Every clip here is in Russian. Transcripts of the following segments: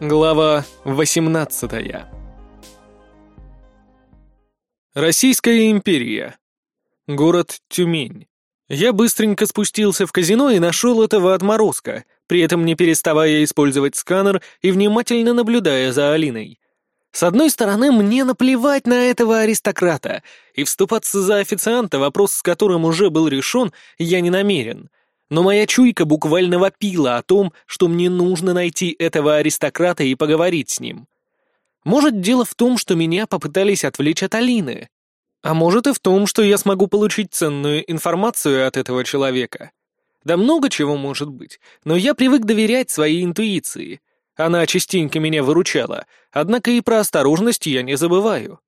Глава 18 Российская империя. Город Тюмень. Я быстренько спустился в казино и нашел этого отморозка, при этом не переставая использовать сканер и внимательно наблюдая за Алиной. С одной стороны, мне наплевать на этого аристократа, и вступаться за официанта, вопрос с которым уже был решен, я не намерен — но моя чуйка буквально вопила о том, что мне нужно найти этого аристократа и поговорить с ним. Может, дело в том, что меня попытались отвлечь от Алины. А может и в том, что я смогу получить ценную информацию от этого человека. Да много чего может быть, но я привык доверять своей интуиции. Она частенько меня выручала, однако и про осторожность я не забываю.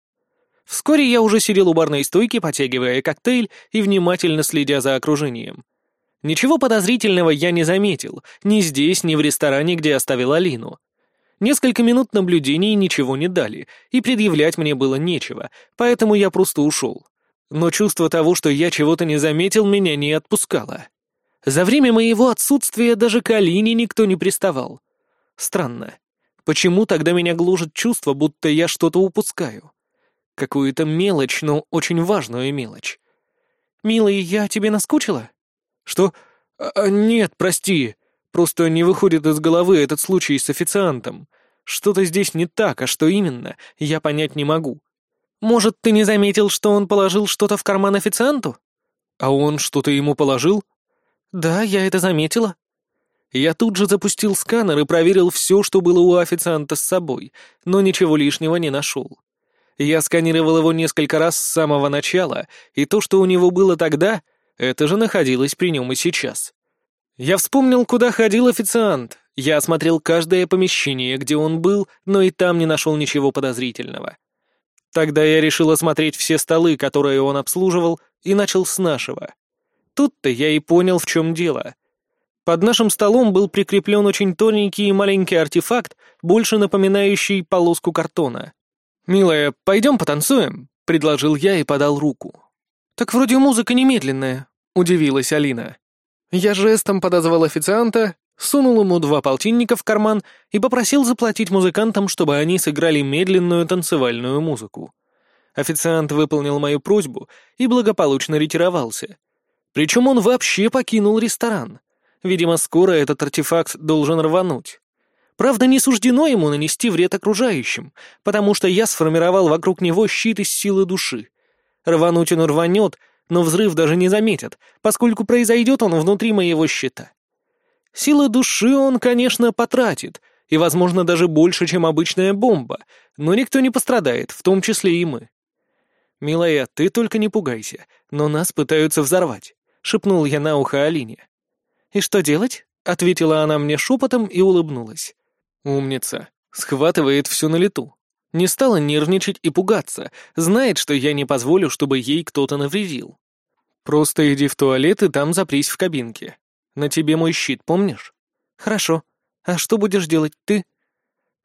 Вскоре я уже сидел у барной стойки, потягивая коктейль и внимательно следя за окружением. Ничего подозрительного я не заметил, ни здесь, ни в ресторане, где оставил Алину. Несколько минут наблюдений ничего не дали, и предъявлять мне было нечего, поэтому я просто ушел. Но чувство того, что я чего-то не заметил, меня не отпускало. За время моего отсутствия даже к Алине никто не приставал. Странно. Почему тогда меня гложет чувство, будто я что-то упускаю? Какую-то мелочь, но очень важную мелочь. «Милый, я тебе наскучила?» «Что? А, а, нет, прости. Просто не выходит из головы этот случай с официантом. Что-то здесь не так, а что именно, я понять не могу. Может, ты не заметил, что он положил что-то в карман официанту?» «А он что-то ему положил?» «Да, я это заметила». Я тут же запустил сканер и проверил все, что было у официанта с собой, но ничего лишнего не нашел. Я сканировал его несколько раз с самого начала, и то, что у него было тогда, это же находилось при нем и сейчас. Я вспомнил, куда ходил официант. Я осмотрел каждое помещение, где он был, но и там не нашел ничего подозрительного. Тогда я решил осмотреть все столы, которые он обслуживал, и начал с нашего. Тут-то я и понял, в чем дело. Под нашим столом был прикреплен очень тоненький и маленький артефакт, больше напоминающий полоску картона. «Милая, пойдем потанцуем?» — предложил я и подал руку. «Так вроде музыка немедленная», — удивилась Алина. Я жестом подозвал официанта, сунул ему два полтинника в карман и попросил заплатить музыкантам, чтобы они сыграли медленную танцевальную музыку. Официант выполнил мою просьбу и благополучно ретировался. Причем он вообще покинул ресторан. Видимо, скоро этот артефакт должен рвануть. Правда, не суждено ему нанести вред окружающим, потому что я сформировал вокруг него щит из силы души. Рвануть он рванет, но взрыв даже не заметит, поскольку произойдет он внутри моего щита. Силы души он, конечно, потратит, и, возможно, даже больше, чем обычная бомба, но никто не пострадает, в том числе и мы. «Милая, ты только не пугайся, но нас пытаются взорвать», — шепнул я на ухо Алине. «И что делать?» — ответила она мне шепотом и улыбнулась. «Умница. Схватывает все на лету. Не стала нервничать и пугаться, знает, что я не позволю, чтобы ей кто-то навредил. Просто иди в туалет и там запрись в кабинке. На тебе мой щит, помнишь? Хорошо. А что будешь делать ты?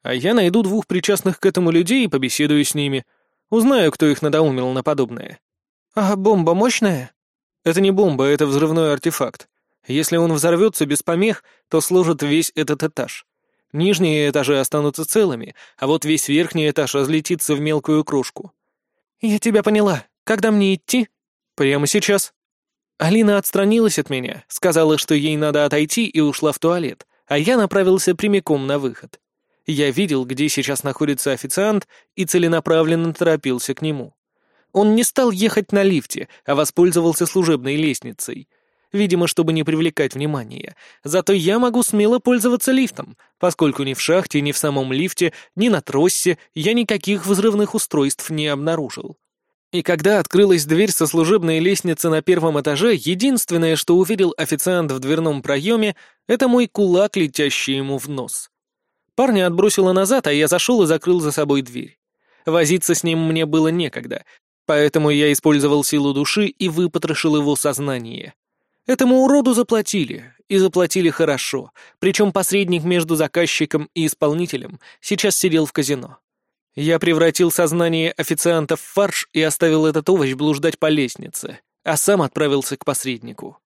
А я найду двух причастных к этому людей и побеседую с ними. Узнаю, кто их надоумил на подобное. А бомба мощная? Это не бомба, это взрывной артефакт. Если он взорвется без помех, то сложит весь этот этаж. Нижние этажи останутся целыми, а вот весь верхний этаж разлетится в мелкую кружку. «Я тебя поняла. Когда мне идти?» «Прямо сейчас». Алина отстранилась от меня, сказала, что ей надо отойти, и ушла в туалет, а я направился прямиком на выход. Я видел, где сейчас находится официант, и целенаправленно торопился к нему. Он не стал ехать на лифте, а воспользовался служебной лестницей — видимо, чтобы не привлекать внимания. Зато я могу смело пользоваться лифтом, поскольку ни в шахте, ни в самом лифте, ни на тросе я никаких взрывных устройств не обнаружил. И когда открылась дверь со служебной лестницы на первом этаже, единственное, что увидел официант в дверном проеме, это мой кулак, летящий ему в нос. Парня отбросило назад, а я зашел и закрыл за собой дверь. Возиться с ним мне было некогда, поэтому я использовал силу души и выпотрошил его сознание. Этому уроду заплатили, и заплатили хорошо, причем посредник между заказчиком и исполнителем сейчас сидел в казино. Я превратил сознание официанта в фарш и оставил этот овощ блуждать по лестнице, а сам отправился к посреднику.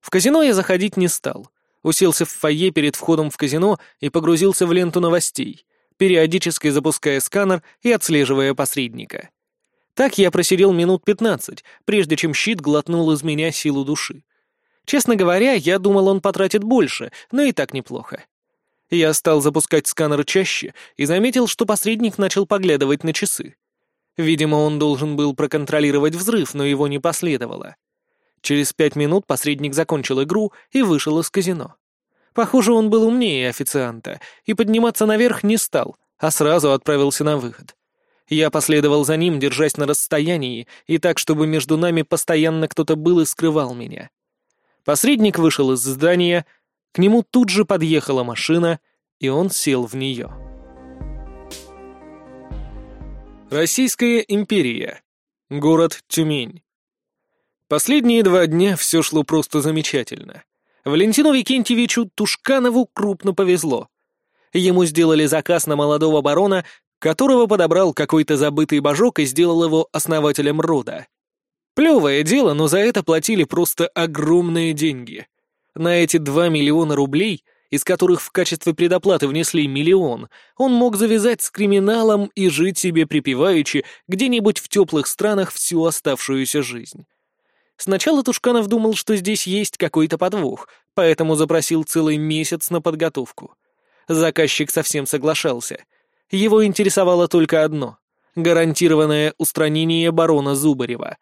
В казино я заходить не стал. Уселся в фойе перед входом в казино и погрузился в ленту новостей, периодически запуская сканер и отслеживая посредника. Так я просидел минут пятнадцать, прежде чем щит глотнул из меня силу души. Честно говоря, я думал, он потратит больше, но и так неплохо. Я стал запускать сканер чаще и заметил, что посредник начал поглядывать на часы. Видимо, он должен был проконтролировать взрыв, но его не последовало. Через пять минут посредник закончил игру и вышел из казино. Похоже, он был умнее официанта и подниматься наверх не стал, а сразу отправился на выход. Я последовал за ним, держась на расстоянии, и так, чтобы между нами постоянно кто-то был и скрывал меня. Посредник вышел из здания, к нему тут же подъехала машина, и он сел в нее. Российская империя. Город Тюмень. Последние два дня все шло просто замечательно. Валентину Викентьевичу Тушканову крупно повезло. Ему сделали заказ на молодого барона, которого подобрал какой-то забытый божок и сделал его основателем рода. Плевое дело, но за это платили просто огромные деньги. На эти два миллиона рублей, из которых в качестве предоплаты внесли миллион, он мог завязать с криминалом и жить себе припеваючи где-нибудь в теплых странах всю оставшуюся жизнь. Сначала Тушканов думал, что здесь есть какой-то подвох, поэтому запросил целый месяц на подготовку. Заказчик совсем соглашался. Его интересовало только одно — гарантированное устранение барона Зубарева.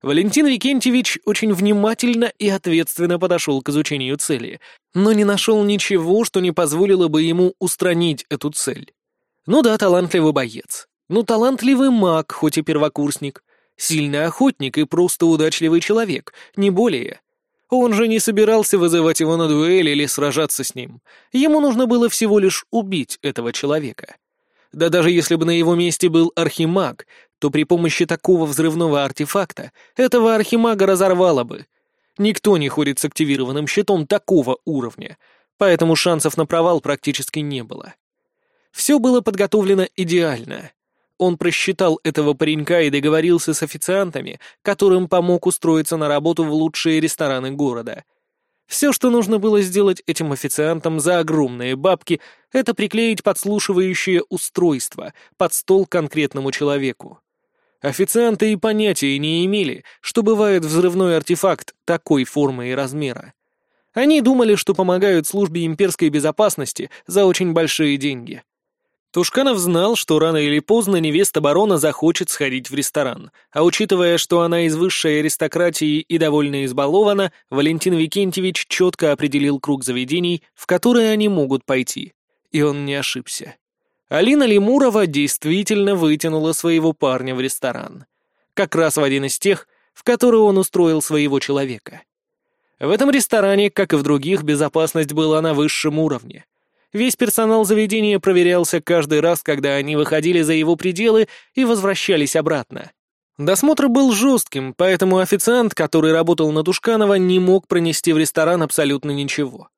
Валентин Викентьевич очень внимательно и ответственно подошел к изучению цели, но не нашел ничего, что не позволило бы ему устранить эту цель. Ну да, талантливый боец. Ну, талантливый маг, хоть и первокурсник. Сильный охотник и просто удачливый человек, не более. Он же не собирался вызывать его на дуэль или сражаться с ним. Ему нужно было всего лишь убить этого человека. Да даже если бы на его месте был архимаг, то при помощи такого взрывного артефакта этого архимага разорвало бы. Никто не ходит с активированным щитом такого уровня, поэтому шансов на провал практически не было. Все было подготовлено идеально. Он просчитал этого паренька и договорился с официантами, которым помог устроиться на работу в лучшие рестораны города. Все, что нужно было сделать этим официантам за огромные бабки, это приклеить подслушивающее устройство под стол конкретному человеку. Официанты и понятия не имели, что бывает взрывной артефакт такой формы и размера. Они думали, что помогают службе имперской безопасности за очень большие деньги. Тушканов знал, что рано или поздно невеста барона захочет сходить в ресторан, а учитывая, что она из высшей аристократии и довольно избалована, Валентин Викентьевич четко определил круг заведений, в которые они могут пойти. И он не ошибся. Алина Лемурова действительно вытянула своего парня в ресторан. Как раз в один из тех, в который он устроил своего человека. В этом ресторане, как и в других, безопасность была на высшем уровне — Весь персонал заведения проверялся каждый раз, когда они выходили за его пределы и возвращались обратно. Досмотр был жестким, поэтому официант, который работал на Тушканова, не мог пронести в ресторан абсолютно ничего.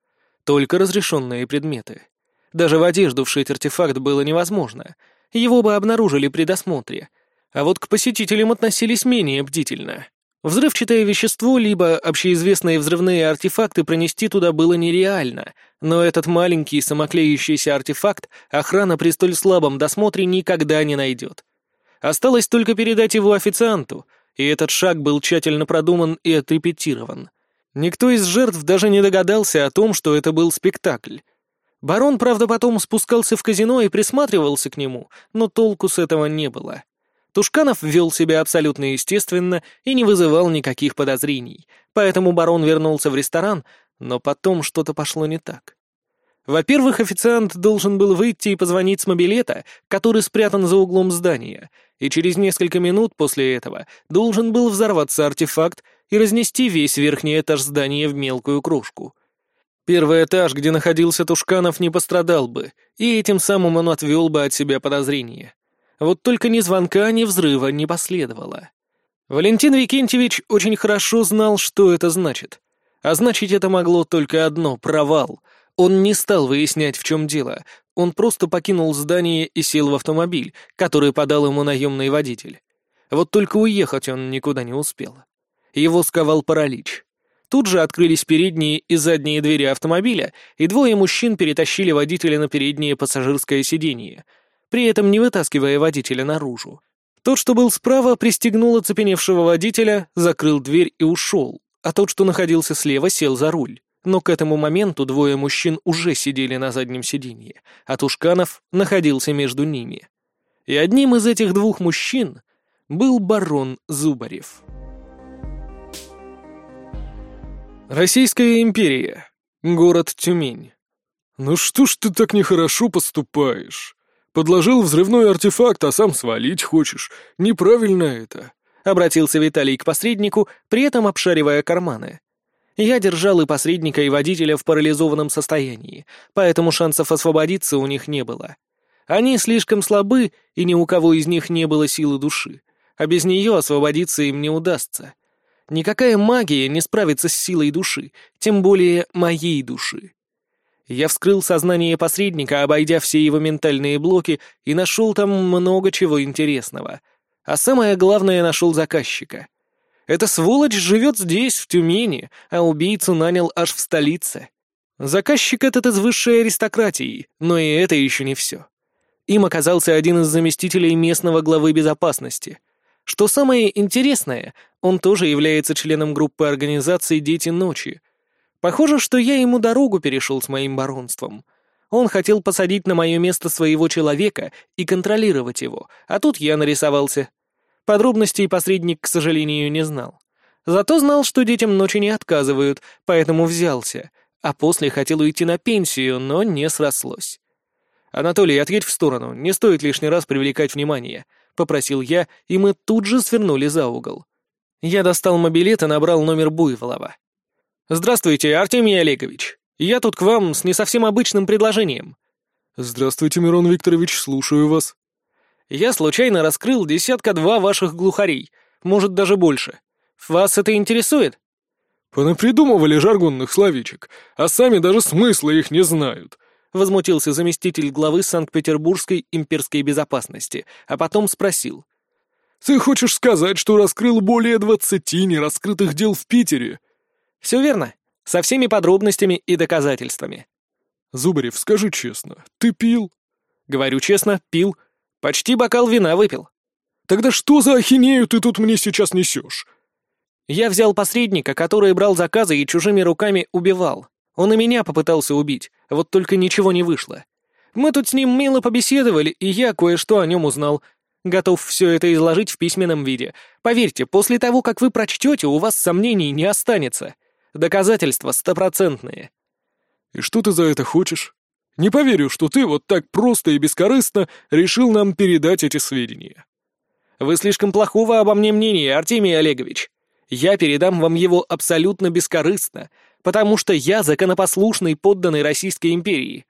Только разрешенные предметы. Даже в одежду вшить артефакт было невозможно. Его бы обнаружили при досмотре. А вот к посетителям относились менее бдительно. Взрывчатое вещество, либо общеизвестные взрывные артефакты пронести туда было нереально, но этот маленький самоклеющийся артефакт охрана при столь слабом досмотре никогда не найдет. Осталось только передать его официанту, и этот шаг был тщательно продуман и отрепетирован. Никто из жертв даже не догадался о том, что это был спектакль. Барон, правда, потом спускался в казино и присматривался к нему, но толку с этого не было. Тушканов вел себя абсолютно естественно и не вызывал никаких подозрений, поэтому барон вернулся в ресторан, но потом что-то пошло не так. Во-первых, официант должен был выйти и позвонить с мобилета, который спрятан за углом здания, и через несколько минут после этого должен был взорваться артефакт и разнести весь верхний этаж здания в мелкую крошку. Первый этаж, где находился Тушканов, не пострадал бы, и этим самым он отвел бы от себя подозрения. Вот только ни звонка, ни взрыва не последовало. Валентин Викентьевич очень хорошо знал, что это значит. А значит, это могло только одно — провал. Он не стал выяснять, в чем дело. Он просто покинул здание и сел в автомобиль, который подал ему наемный водитель. Вот только уехать он никуда не успел. Его сковал паралич. Тут же открылись передние и задние двери автомобиля, и двое мужчин перетащили водителя на переднее пассажирское сиденье, при этом не вытаскивая водителя наружу. Тот, что был справа, пристегнул оцепеневшего водителя, закрыл дверь и ушел, а тот, что находился слева, сел за руль. Но к этому моменту двое мужчин уже сидели на заднем сиденье, а Тушканов находился между ними. И одним из этих двух мужчин был барон Зубарев. Российская империя. Город Тюмень. «Ну что ж ты так нехорошо поступаешь? Подложил взрывной артефакт, а сам свалить хочешь. Неправильно это», — обратился Виталий к посреднику, при этом обшаривая карманы. Я держал и посредника, и водителя в парализованном состоянии, поэтому шансов освободиться у них не было. Они слишком слабы, и ни у кого из них не было силы души, а без нее освободиться им не удастся. Никакая магия не справится с силой души, тем более моей души. Я вскрыл сознание посредника, обойдя все его ментальные блоки, и нашел там много чего интересного. А самое главное, нашел заказчика. Эта сволочь живет здесь, в Тюмени, а убийцу нанял аж в столице. Заказчик этот из высшей аристократии, но и это еще не все. Им оказался один из заместителей местного главы безопасности — что самое интересное, он тоже является членом группы организации «Дети ночи». Похоже, что я ему дорогу перешел с моим баронством. Он хотел посадить на мое место своего человека и контролировать его, а тут я нарисовался. Подробностей посредник, к сожалению, не знал. Зато знал, что детям ночи не отказывают, поэтому взялся, а после хотел уйти на пенсию, но не срослось. «Анатолий, отъедь в сторону, не стоит лишний раз привлекать внимание», — попросил я, и мы тут же свернули за угол. Я достал мобилет и набрал номер Буйволова. «Здравствуйте, Артемий Олегович. Я тут к вам с не совсем обычным предложением». «Здравствуйте, Мирон Викторович, слушаю вас». «Я случайно раскрыл десятка-два ваших глухарей, может, даже больше. Вас это интересует?» «Понапридумывали жаргонных словечек, а сами даже смысла их не знают», — возмутился заместитель главы Санкт-Петербургской имперской безопасности, а потом спросил. «Ты хочешь сказать, что раскрыл более двадцати нераскрытых дел в Питере?» «Все верно. Со всеми подробностями и доказательствами». «Зубарев, скажи честно, ты пил?» «Говорю честно, пил. Почти бокал вина выпил». «Тогда что за ахинею ты тут мне сейчас несешь?» «Я взял посредника, который брал заказы и чужими руками убивал. Он и меня попытался убить, вот только ничего не вышло. Мы тут с ним мило побеседовали, и я кое-что о нем узнал. Готов все это изложить в письменном виде. Поверьте, после того, как вы прочтете, у вас сомнений не останется. Доказательства стопроцентные. И что ты за это хочешь? Не поверю, что ты вот так просто и бескорыстно решил нам передать эти сведения. Вы слишком плохого обо мне мнения, Артемий Олегович. Я передам вам его абсолютно бескорыстно, потому что я законопослушный подданный Российской империи.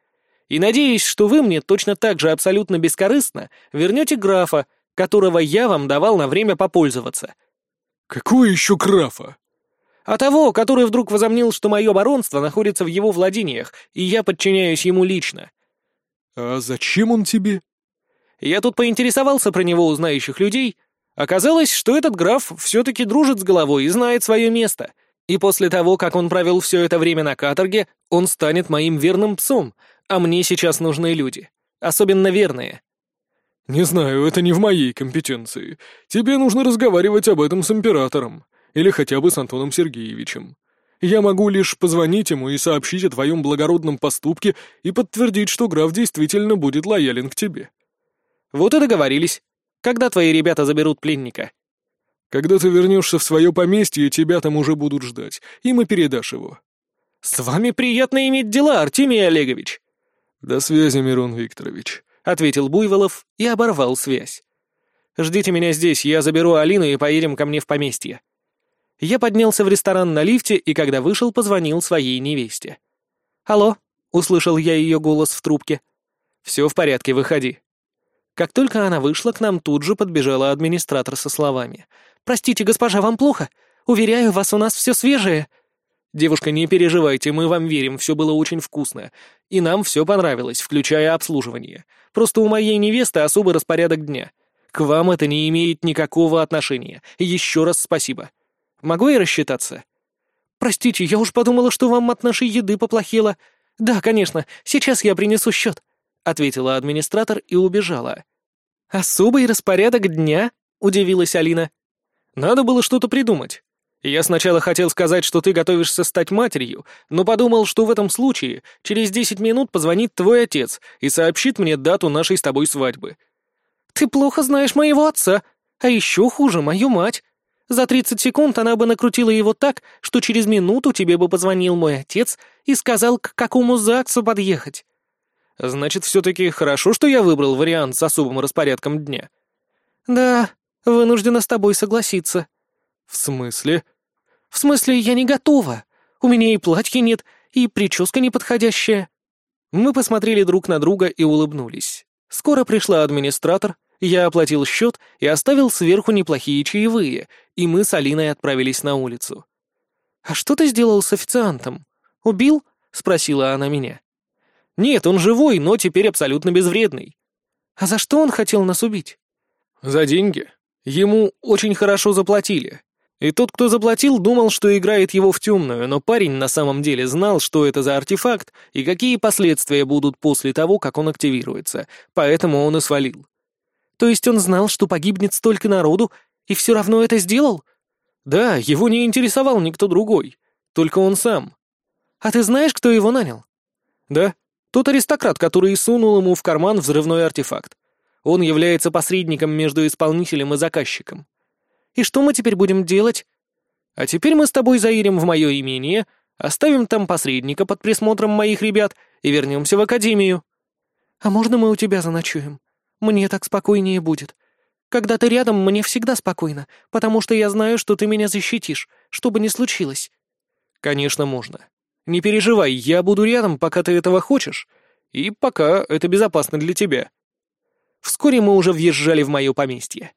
И надеюсь, что вы мне точно так же абсолютно бескорыстно вернете графа, которого я вам давал на время попользоваться». «Какого еще графа?» «А того, который вдруг возомнил, что мое баронство находится в его владениях, и я подчиняюсь ему лично». «А зачем он тебе?» «Я тут поинтересовался про него у знающих людей. Оказалось, что этот граф все-таки дружит с головой и знает свое место, и после того, как он провел все это время на каторге, он станет моим верным псом, а мне сейчас нужны люди. Особенно верные. «Не знаю, это не в моей компетенции. Тебе нужно разговаривать об этом с императором. Или хотя бы с Антоном Сергеевичем. Я могу лишь позвонить ему и сообщить о твоем благородном поступке и подтвердить, что граф действительно будет лоялен к тебе». «Вот и договорились. Когда твои ребята заберут пленника?» Когда ты вернешься в свое поместье, тебя там уже будут ждать, и передашь его». «С вами приятно иметь дела, Артемий Олегович». «До связи, Мирон Викторович», — ответил Буйволов и оборвал связь. «Ждите меня здесь, я заберу Алину и поедем ко мне в поместье». Я поднялся в ресторан на лифте и, когда вышел, позвонил своей невесте. «Алло», — услышал я ее голос в трубке. «Все в порядке, выходи». Как только она вышла, к нам тут же подбежала администратор со словами — «Простите, госпожа, вам плохо? Уверяю вас, у нас все свежее». «Девушка, не переживайте, мы вам верим, все было очень вкусно. И нам все понравилось, включая обслуживание. Просто у моей невесты особый распорядок дня. К вам это не имеет никакого отношения. Еще раз спасибо. Могу я рассчитаться?» простите, я уж подумала, что вам от нашей еды поплохело. Да, конечно, сейчас я принесу счет», — ответила администратор и убежала. «Особый распорядок дня?» — удивилась Алина. «Надо было что-то придумать. Я сначала хотел сказать, что ты готовишься стать матерью, но подумал, что в этом случае через десять минут позвонит твой отец и сообщит мне дату нашей с тобой свадьбы». «Ты плохо знаешь моего отца, а еще хуже мою мать. За тридцать секунд она бы накрутила его так, что через минуту тебе бы позвонил мой отец и сказал, к какому ЗАГСу подъехать». «Значит, все-таки хорошо, что я выбрал вариант с особым распорядком дня». «Да, вынуждена с тобой согласиться». «В смысле?» «В смысле, я не готова. У меня и платья нет, и прическа неподходящая». Мы посмотрели друг на друга и улыбнулись. Скоро пришла администратор, я оплатил счет и оставил сверху неплохие чаевые, и мы с Алиной отправились на улицу. «А что ты сделал с официантом? Убил?» — спросила она меня. «Нет, он живой, но теперь абсолютно безвредный». «А за что он хотел нас убить?» «За деньги. Ему очень хорошо заплатили. И тот, кто заплатил, думал, что играет его в темную, но парень на самом деле знал, что это за артефакт и какие последствия будут после того, как он активируется, поэтому он и свалил. То есть он знал, что погибнет столько народу, и все равно это сделал? Да, его не интересовал никто другой, только он сам. А ты знаешь, кто его нанял? Да, тот аристократ, который сунул ему в карман взрывной артефакт. Он является посредником между исполнителем и заказчиком. И что мы теперь будем делать? А теперь мы с тобой заедем в мое имение, оставим там посредника под присмотром моих ребят и вернемся в академию. А можно мы у тебя заночуем? Мне так спокойнее будет. Когда ты рядом, мне всегда спокойно, потому что я знаю, что ты меня защитишь, что бы ни случилось. Конечно, можно. Не переживай, я буду рядом, пока ты этого хочешь, и пока это безопасно для тебя. Вскоре мы уже въезжали в мое поместье.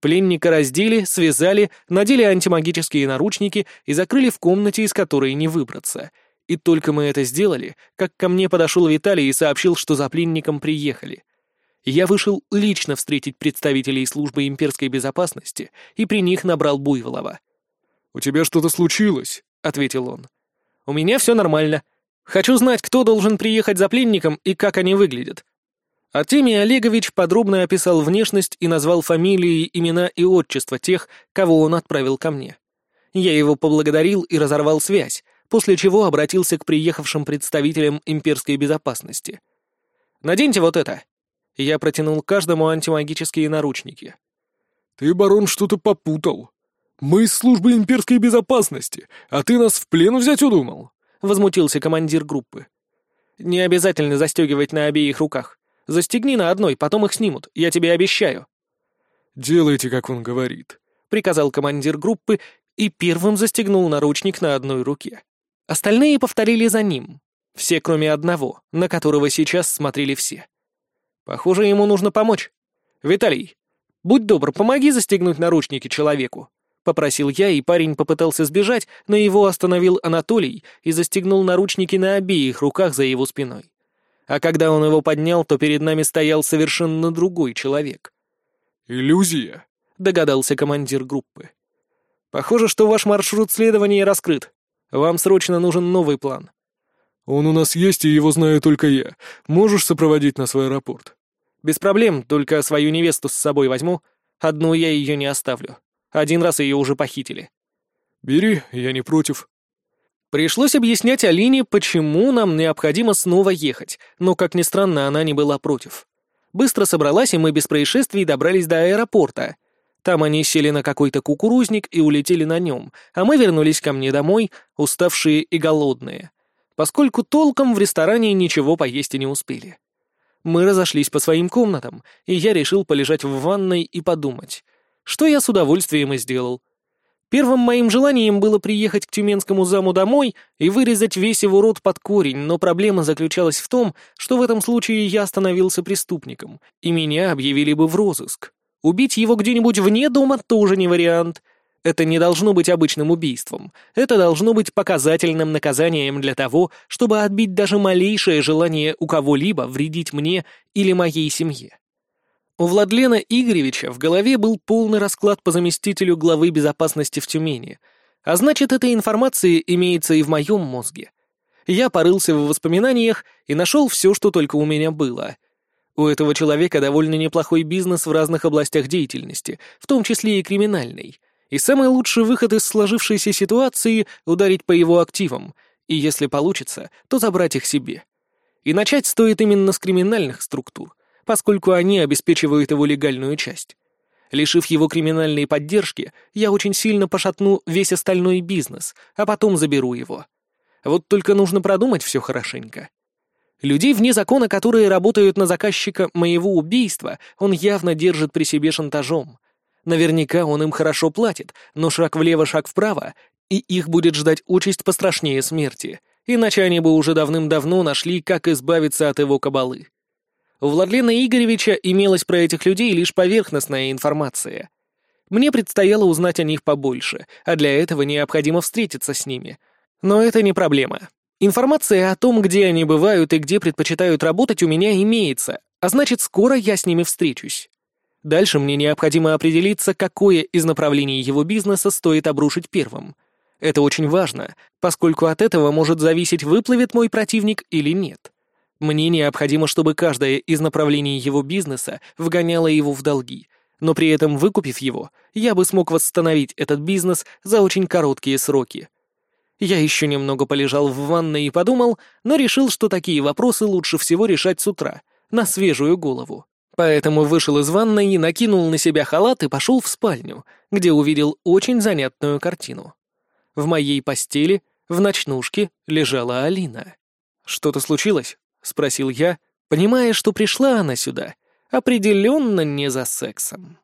Пленника раздели, связали, надели антимагические наручники и закрыли в комнате, из которой не выбраться. И только мы это сделали, как ко мне подошел Виталий и сообщил, что за пленником приехали. Я вышел лично встретить представителей службы имперской безопасности и при них набрал Буйволова. «У тебя что-то случилось?» — ответил он. «У меня все нормально. Хочу знать, кто должен приехать за пленником и как они выглядят. Артемий Олегович подробно описал внешность и назвал фамилии, имена и отчество тех, кого он отправил ко мне. Я его поблагодарил и разорвал связь, после чего обратился к приехавшим представителям имперской безопасности. «Наденьте вот это!» Я протянул каждому антимагические наручники. «Ты, барон, что-то попутал. Мы из службы имперской безопасности, а ты нас в плен взять удумал?» — возмутился командир группы. «Не обязательно застегивать на обеих руках. Застегни на одной, потом их снимут, я тебе обещаю». «Делайте, как он говорит», — приказал командир группы и первым застегнул наручник на одной руке. Остальные повторили за ним. Все, кроме одного, на которого сейчас смотрели все. Похоже, ему нужно помочь. «Виталий, будь добр, помоги застегнуть наручники человеку», — попросил я, и парень попытался сбежать, но его остановил Анатолий и застегнул наручники на обеих руках за его спиной а когда он его поднял, то перед нами стоял совершенно другой человек. «Иллюзия», — догадался командир группы. «Похоже, что ваш маршрут следования раскрыт. Вам срочно нужен новый план». «Он у нас есть, и его знаю только я. Можешь сопроводить нас в аэропорт?» «Без проблем, только свою невесту с собой возьму. Одну я ее не оставлю. Один раз ее уже похитили». «Бери, я не против». Пришлось объяснять Алине, почему нам необходимо снова ехать, но, как ни странно, она не была против. Быстро собралась, и мы без происшествий добрались до аэропорта. Там они сели на какой-то кукурузник и улетели на нем, а мы вернулись ко мне домой, уставшие и голодные, поскольку толком в ресторане ничего поесть и не успели. Мы разошлись по своим комнатам, и я решил полежать в ванной и подумать, что я с удовольствием и сделал. Первым моим желанием было приехать к Тюменскому заму домой и вырезать весь его рот под корень, но проблема заключалась в том, что в этом случае я становился преступником, и меня объявили бы в розыск. Убить его где-нибудь вне дома тоже не вариант. Это не должно быть обычным убийством. Это должно быть показательным наказанием для того, чтобы отбить даже малейшее желание у кого-либо вредить мне или моей семье. У Владлена Игоревича в голове был полный расклад по заместителю главы безопасности в Тюмени, А значит, эта информация имеется и в моем мозге. Я порылся в воспоминаниях и нашел все, что только у меня было. У этого человека довольно неплохой бизнес в разных областях деятельности, в том числе и криминальный. И самый лучший выход из сложившейся ситуации — ударить по его активам, и если получится, то забрать их себе. И начать стоит именно с криминальных структур, поскольку они обеспечивают его легальную часть. Лишив его криминальной поддержки, я очень сильно пошатну весь остальной бизнес, а потом заберу его. Вот только нужно продумать все хорошенько. Людей вне закона, которые работают на заказчика моего убийства, он явно держит при себе шантажом. Наверняка он им хорошо платит, но шаг влево, шаг вправо, и их будет ждать участь пострашнее смерти, иначе они бы уже давным-давно нашли, как избавиться от его кабалы. У Владлена Игоревича имелась про этих людей лишь поверхностная информация. Мне предстояло узнать о них побольше, а для этого необходимо встретиться с ними. Но это не проблема. Информация о том, где они бывают и где предпочитают работать, у меня имеется, а значит, скоро я с ними встречусь. Дальше мне необходимо определиться, какое из направлений его бизнеса стоит обрушить первым. Это очень важно, поскольку от этого может зависеть, выплывет мой противник или нет. Мне необходимо, чтобы каждое из направлений его бизнеса вгоняло его в долги, но при этом, выкупив его, я бы смог восстановить этот бизнес за очень короткие сроки. Я еще немного полежал в ванной и подумал, но решил, что такие вопросы лучше всего решать с утра, на свежую голову. Поэтому вышел из ванной, накинул на себя халат и пошел в спальню, где увидел очень занятную картину. В моей постели, в ночнушке, лежала Алина. «Что-то случилось?» — спросил я, понимая, что пришла она сюда определенно не за сексом.